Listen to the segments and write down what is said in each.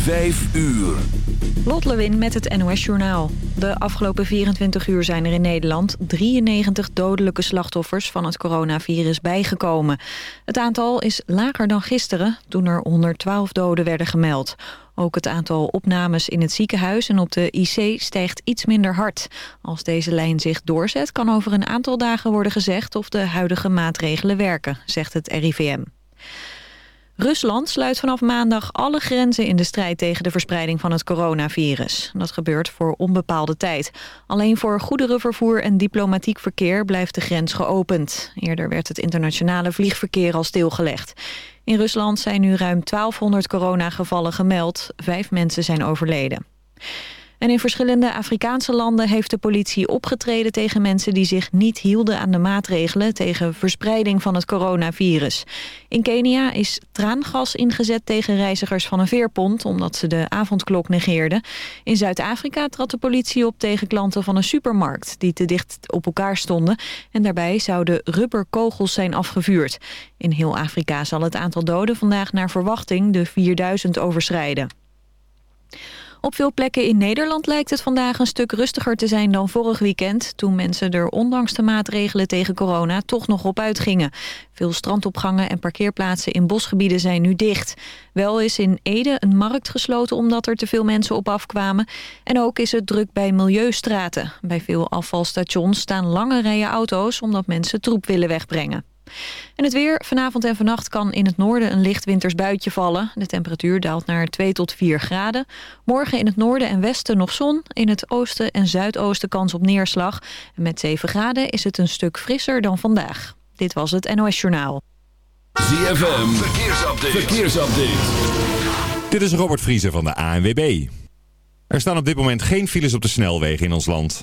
5 uur. Lot Lewin met het NOS Journaal. De afgelopen 24 uur zijn er in Nederland 93 dodelijke slachtoffers van het coronavirus bijgekomen. Het aantal is lager dan gisteren, toen er 112 doden werden gemeld. Ook het aantal opnames in het ziekenhuis en op de IC stijgt iets minder hard. Als deze lijn zich doorzet, kan over een aantal dagen worden gezegd of de huidige maatregelen werken, zegt het RIVM. Rusland sluit vanaf maandag alle grenzen in de strijd tegen de verspreiding van het coronavirus. Dat gebeurt voor onbepaalde tijd. Alleen voor goederenvervoer en diplomatiek verkeer blijft de grens geopend. Eerder werd het internationale vliegverkeer al stilgelegd. In Rusland zijn nu ruim 1200 coronagevallen gemeld. Vijf mensen zijn overleden. En in verschillende Afrikaanse landen heeft de politie opgetreden tegen mensen die zich niet hielden aan de maatregelen tegen verspreiding van het coronavirus. In Kenia is traangas ingezet tegen reizigers van een veerpont omdat ze de avondklok negeerden. In Zuid-Afrika trad de politie op tegen klanten van een supermarkt die te dicht op elkaar stonden en daarbij zouden rubberkogels zijn afgevuurd. In heel Afrika zal het aantal doden vandaag naar verwachting de 4000 overschrijden. Op veel plekken in Nederland lijkt het vandaag een stuk rustiger te zijn dan vorig weekend... toen mensen er ondanks de maatregelen tegen corona toch nog op uitgingen. Veel strandopgangen en parkeerplaatsen in bosgebieden zijn nu dicht. Wel is in Ede een markt gesloten omdat er te veel mensen op afkwamen. En ook is het druk bij milieustraten. Bij veel afvalstations staan lange rijen auto's omdat mensen troep willen wegbrengen. En het weer. Vanavond en vannacht kan in het noorden een licht winters buitje vallen. De temperatuur daalt naar 2 tot 4 graden. Morgen in het noorden en westen nog zon. In het oosten en zuidoosten kans op neerslag. En met 7 graden is het een stuk frisser dan vandaag. Dit was het NOS Journaal. ZFM. Verkeersupdate. Verkeersupdate. Dit is Robert Vriezer van de ANWB. Er staan op dit moment geen files op de snelwegen in ons land.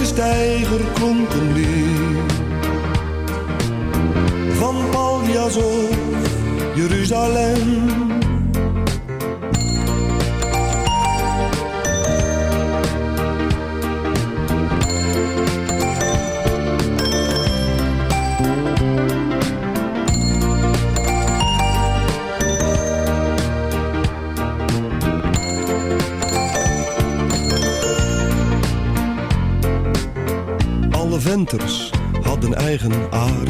Elke steiger klonk een lied. Van Paljas of Jeruzalem. Venters hadden eigen aria's.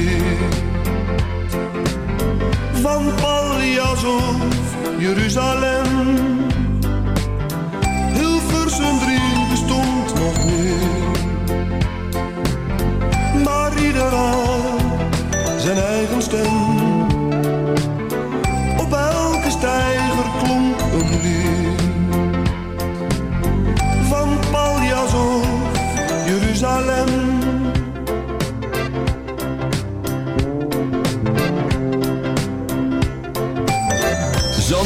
Van Paljas of Jeruzalem. Hilversum 3 bestond nog niet. Maar ieder had zijn eigen stem.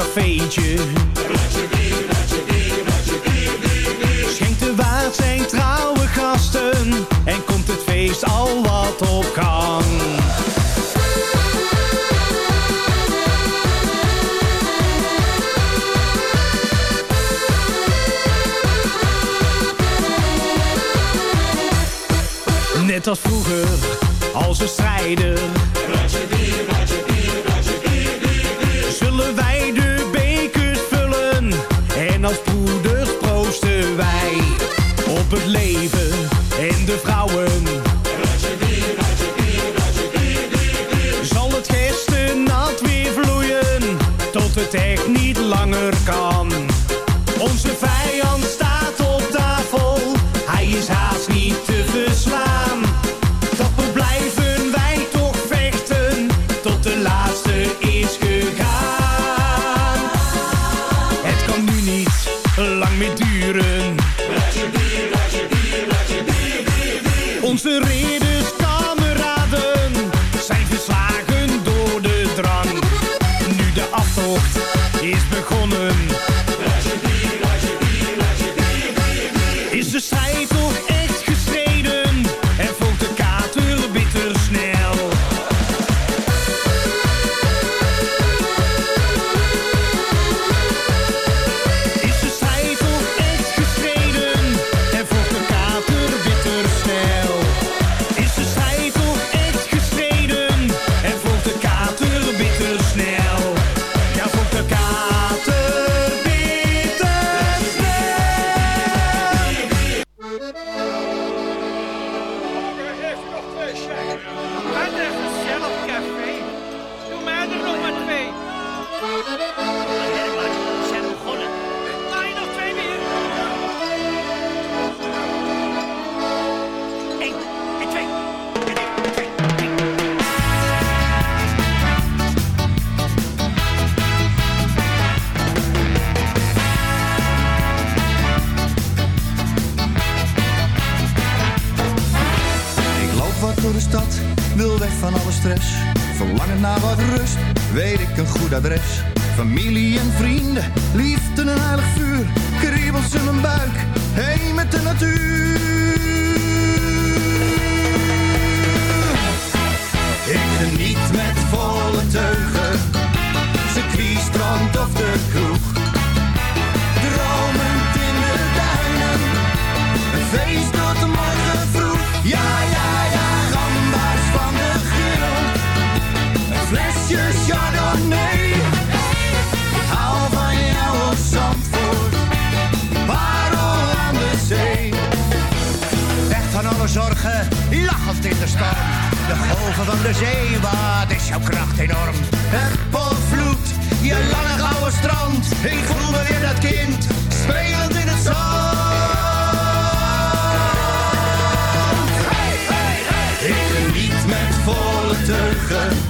In dat cafeetje kind, spelend in het zand. Hey, hey, hey. Ik geniet met volle teugen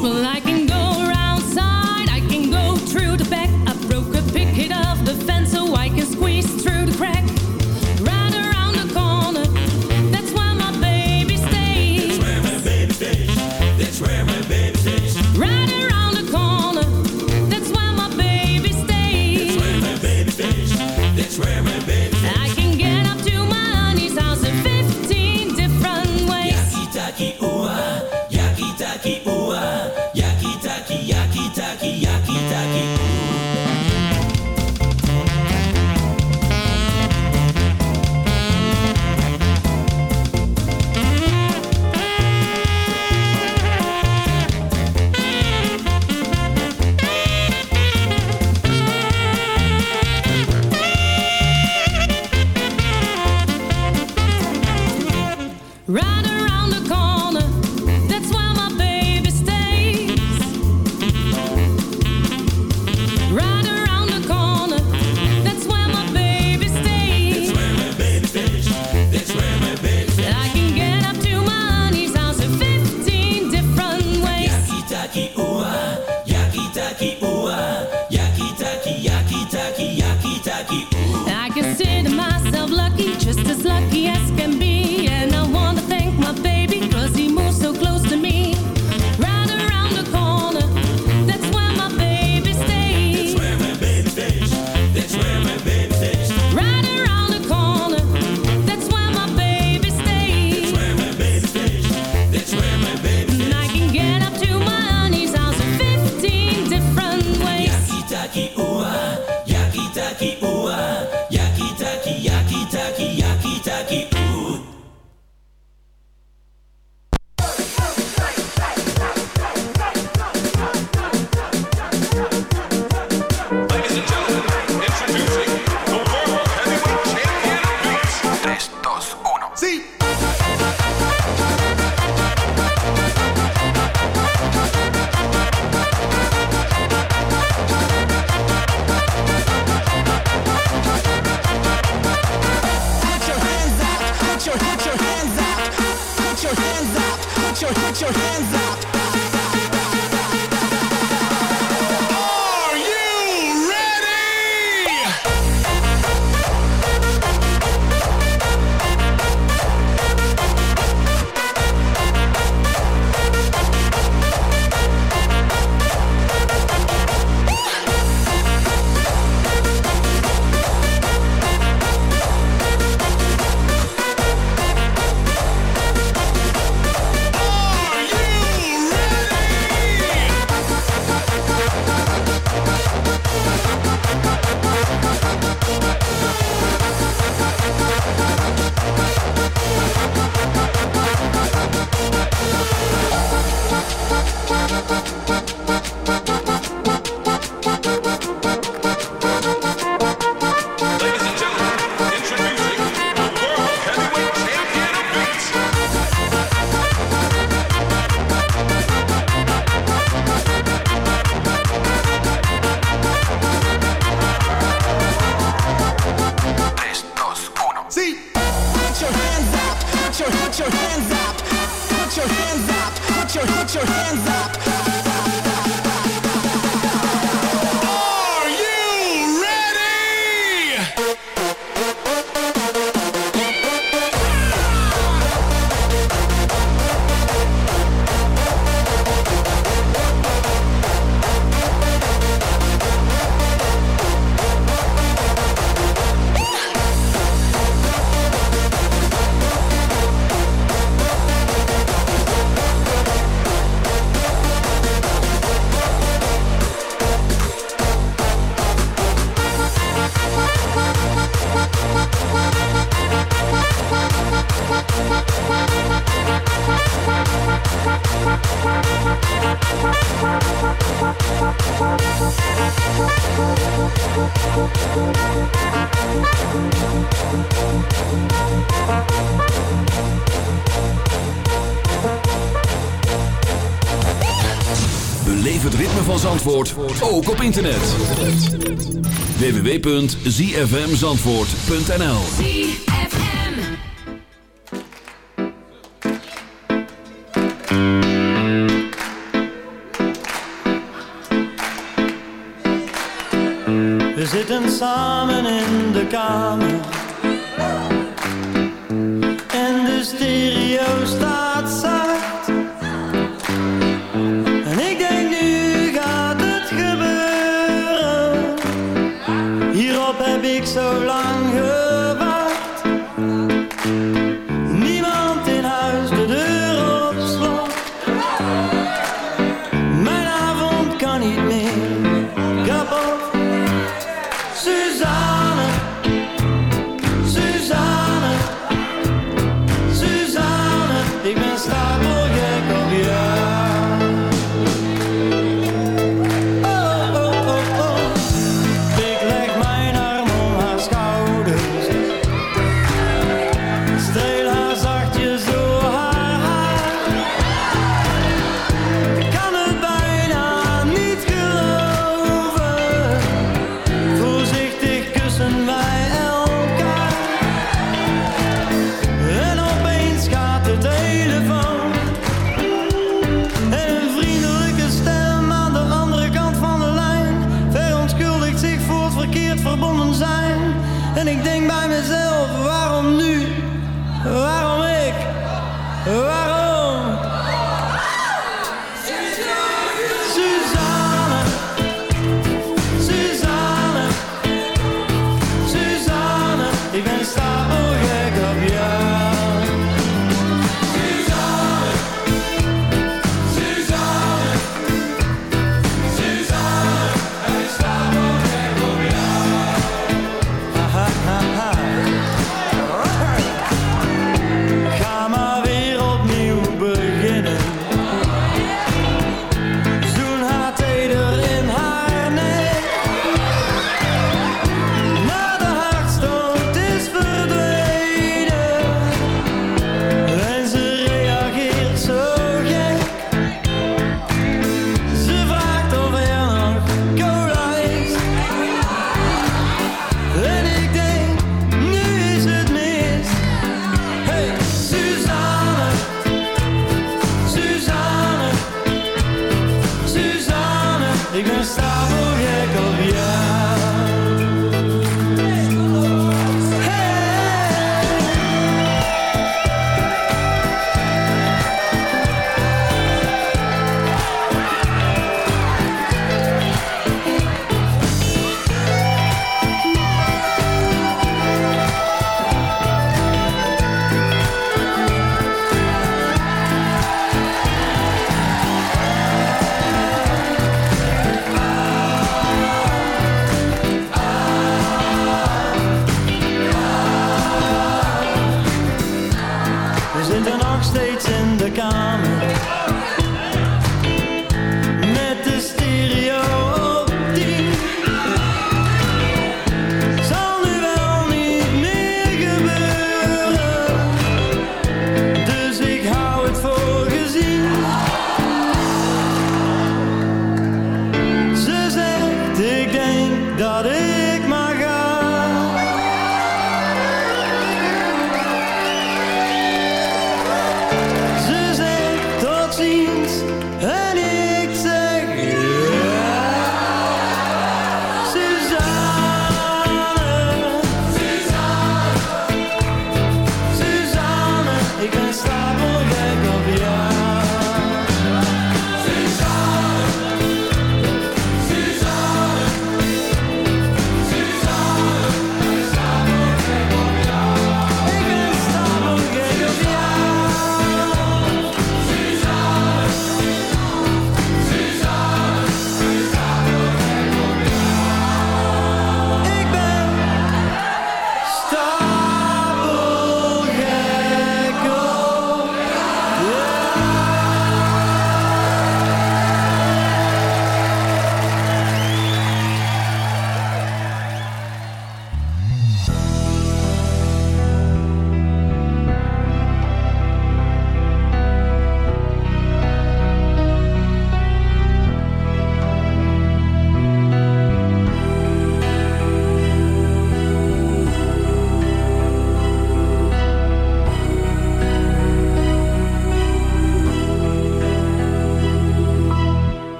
Well, I. hands up. www.zfmzandvoort.nl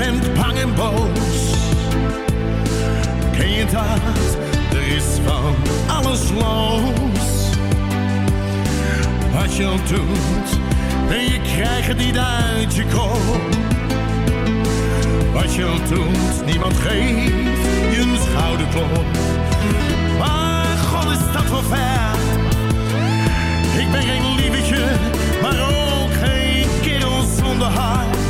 bent bang en boos. Ken je dat? Er is van alles los. Wat je doet, en je krijgt het niet uit je kop. Wat je doet, niemand geeft je een schouderklop. Maar God is dat wel ver. Ik ben geen maar ook geen kerel zonder hart.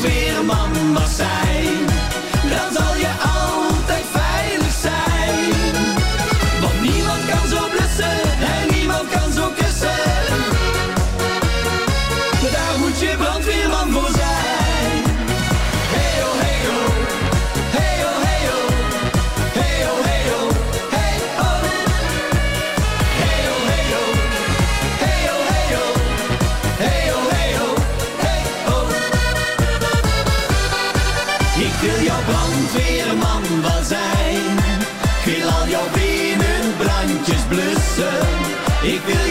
Veerman was zij. Ik wil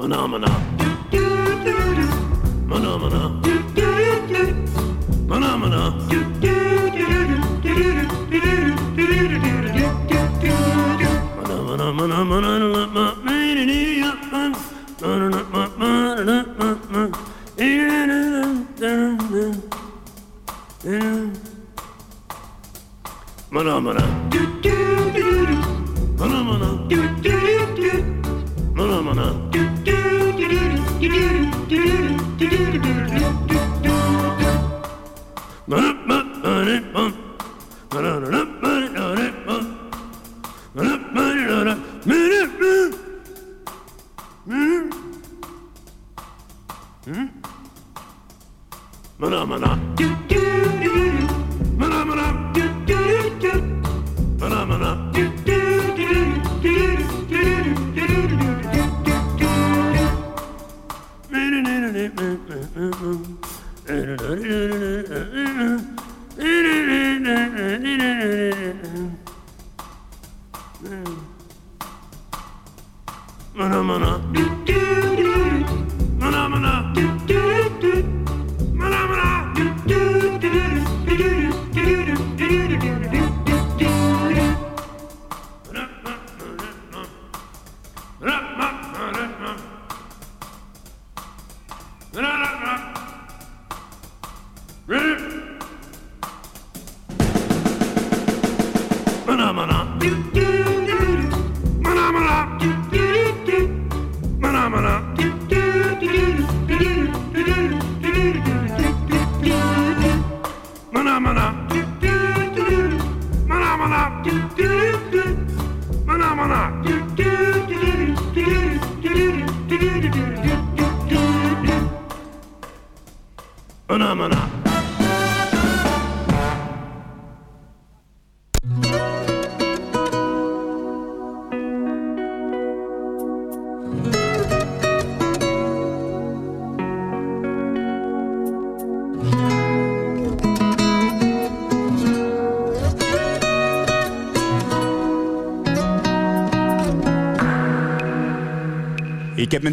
Phenomena. Phenomena. Phenomena. Phenomena. Phenomena.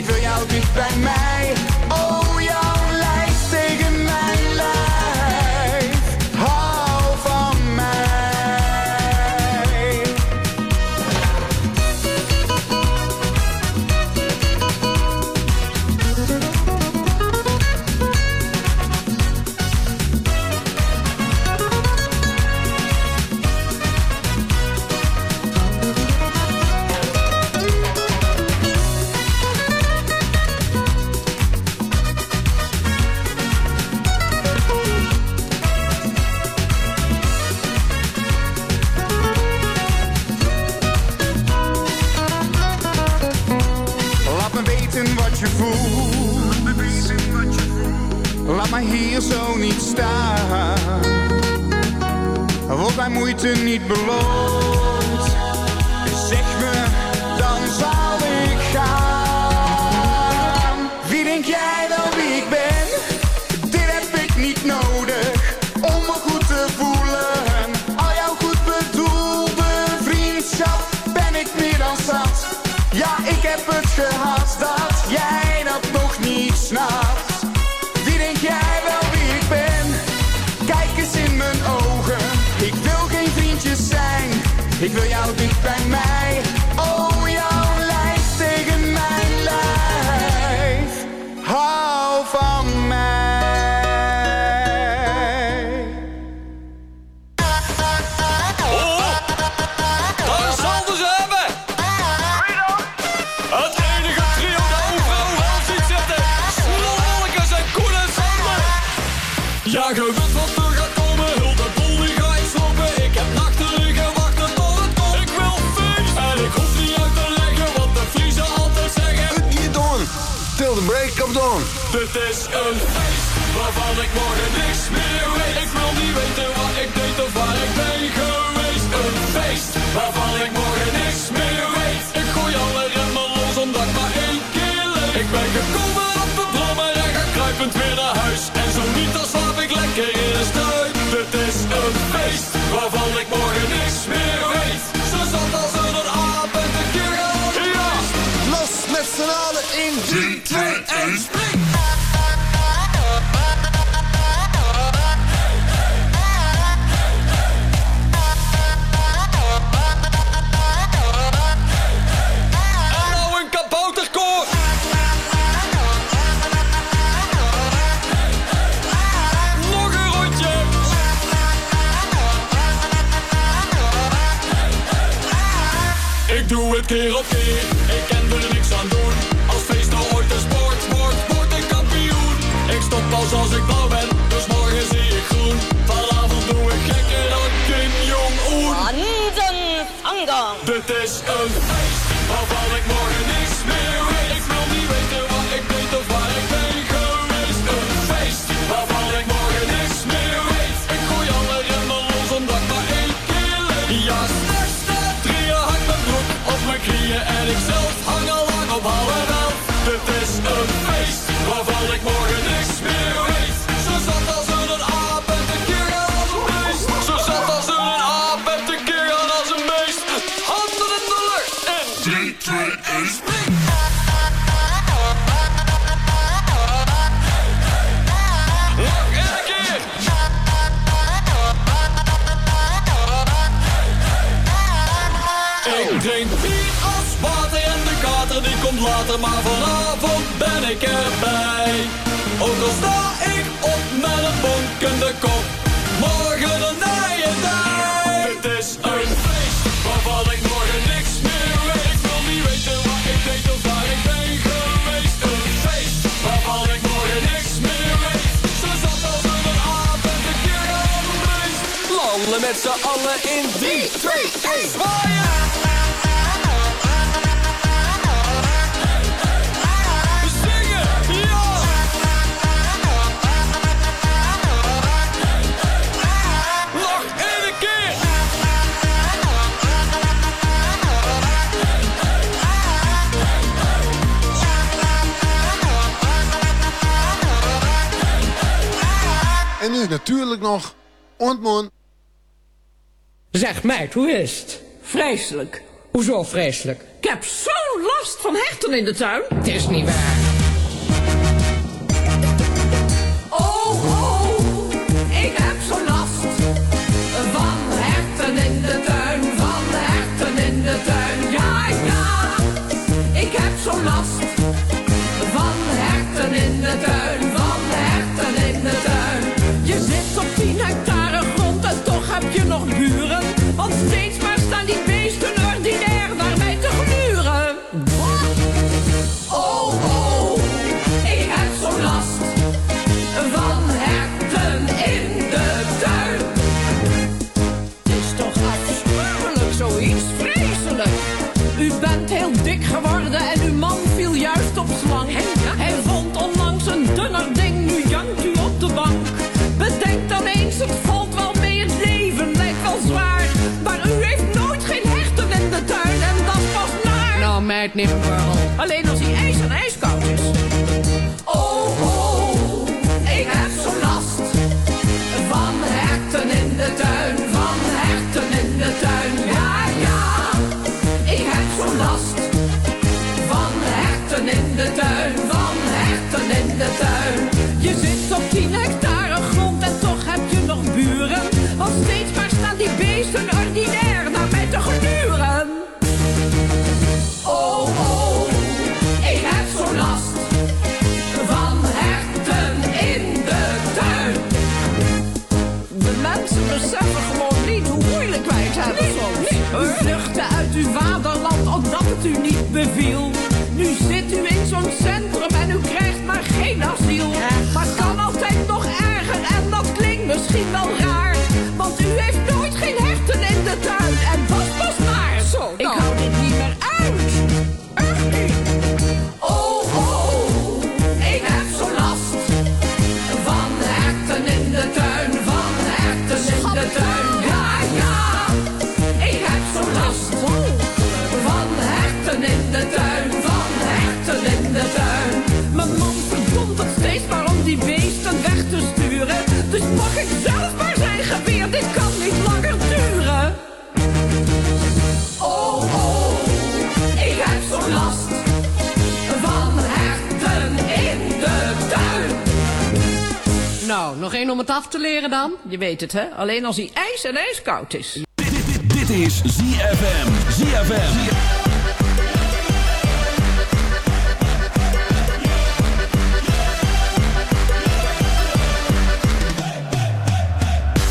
Ik wil jou dicht bij mij. Till the break of dawn. Dit is een feest waarvan ik morgen niks meer weet. Ik wil niet weten wat ik deed of waar ik ben geweest. Een feest waarvan ik morgen En nou een kabouterkoord! Nog een rondje! Ik doe het keer op keer! souls later, maar vanavond ben ik erbij. Ook al sta ik op met een bonkende kop, morgen een nije tijd. Het is een feest waarvan ik morgen niks meer weet. Ik wil niet weten wat ik deed of waar ik ben geweest. Een feest waarvan ik morgen niks meer weet. Ze zat als een aap en de kerel Landen met z'n allen in 3, 2, 1, zwaaien! En nu natuurlijk nog Ontmoen. Zeg mij, hoe is het? Vreselijk. Hoezo vreselijk? Ik heb zo'n last van herten in de tuin. Het is niet waar. Oh, oh, ik heb zo'n last van herten in de tuin, van herten in de tuin. Ja, ja, ik heb zo'n last. je nog buren? Want steeds maar Alleen als hij ijs en ijskoud is. Oh, oh, ik heb zo'n last van herten in de tuin, van herten in de tuin. Ja, ja, ik heb zo'n last van herten in de tuin, van herten in de tuin. Je zit op 10 hectare grond en toch heb je nog buren. Want steeds maar staan die beesten nog één om het af te leren dan? Je weet het, hè? Alleen als hij ijs en ijskoud is. Dit is ZFM. ZFM.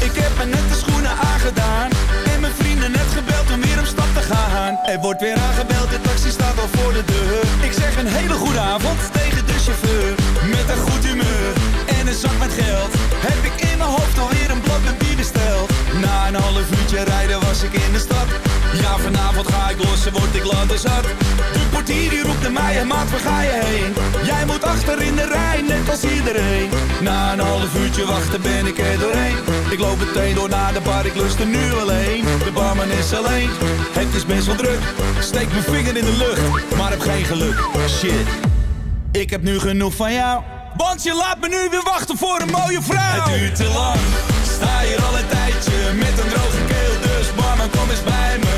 Ik heb me net de schoenen aangedaan En mijn vrienden net gebeld om weer op stap te gaan Er wordt weer aangebeld, de taxi staat al voor de deur Ik zeg een hele goede avond tegen de chauffeur Met een goed humeur en een zak met geld Heb ik in mijn hoofd alweer een blad met bier besteld Na een half uurtje rijden was ik in de stad. Ja, vanavond ga ik los en word ik later zat. De portier die roept naar mij, en maat, waar ga je heen? Jij moet achter in de rij, net als iedereen. Na een half uurtje wachten ben ik er doorheen. Ik loop meteen door naar de bar, ik lust er nu alleen. De barman is alleen, het is best wel druk. Steek mijn vinger in de lucht, maar heb geen geluk. Shit, ik heb nu genoeg van jou Want je laat me nu weer wachten voor een mooie vrouw. Het duurt te lang, sta hier al een tijdje Met een droge keel, dus barman kom eens bij me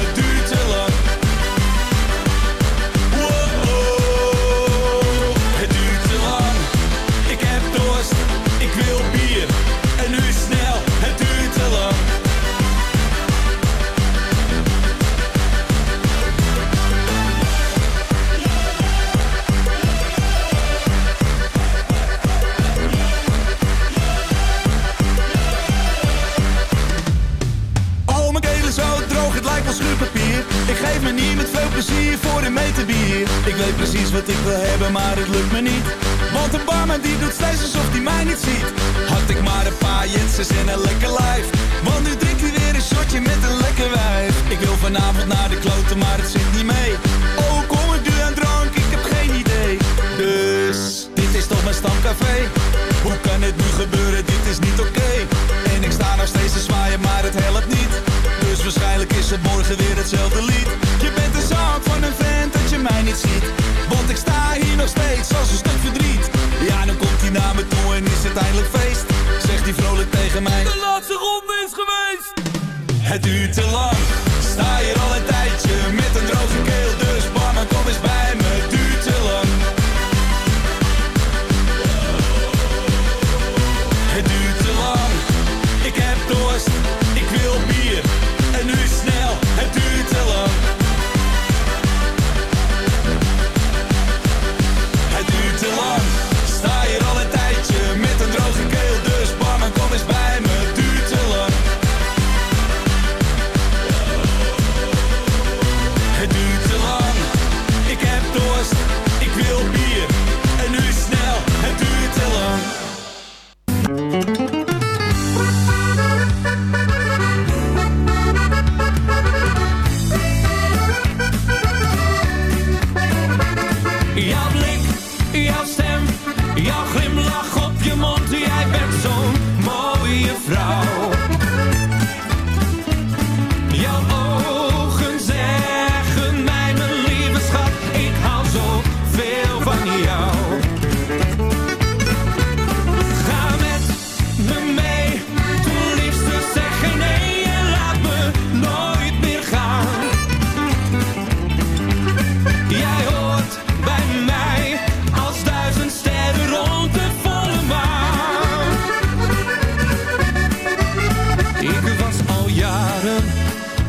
plezier voor een meter bier. Ik weet precies wat ik wil hebben, maar het lukt me niet. Want de barman die doet steeds alsof hij mij niet ziet. Had ik maar een paar jetsers en een lekker lijf. Want nu drinkt hij weer een shotje met een lekker wijf. Ik wil vanavond naar de kloten, maar het zit niet mee. Oh, kom ik nu aan drank, ik heb geen idee. Dus, dit is toch mijn stamcafé?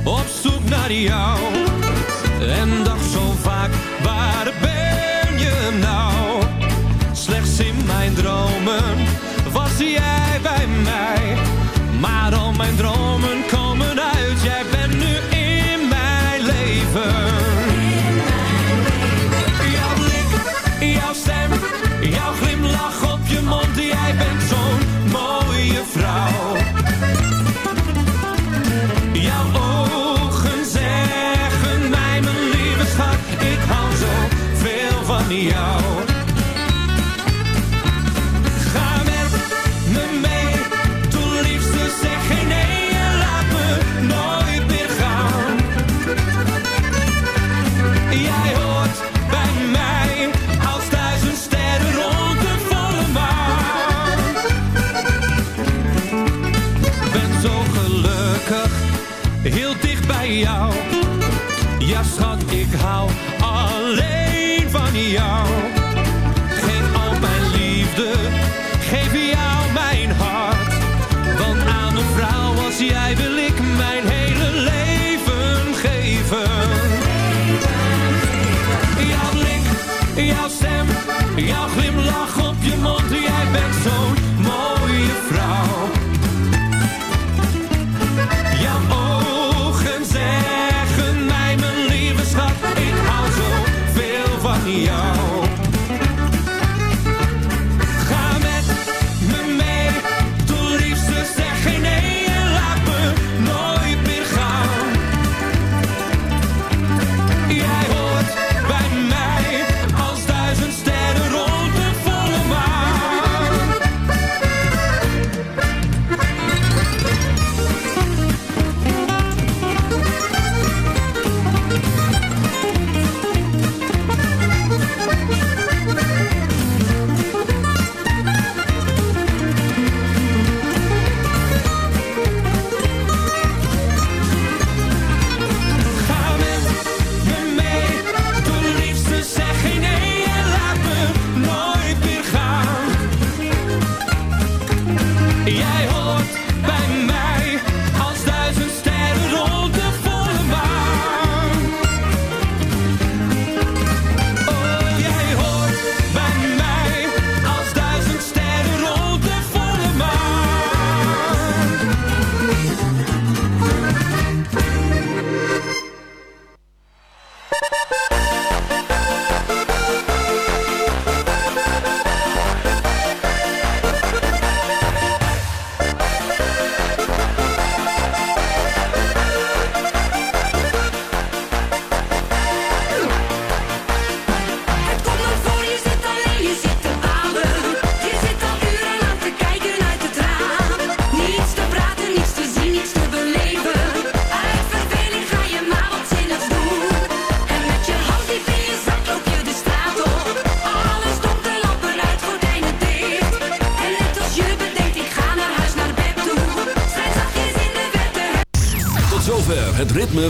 op zoek naar jou. En dacht zo vaak, waar ben je nou? Slechts in mijn dromen was jij bij mij. Maar al mijn dromen komen How.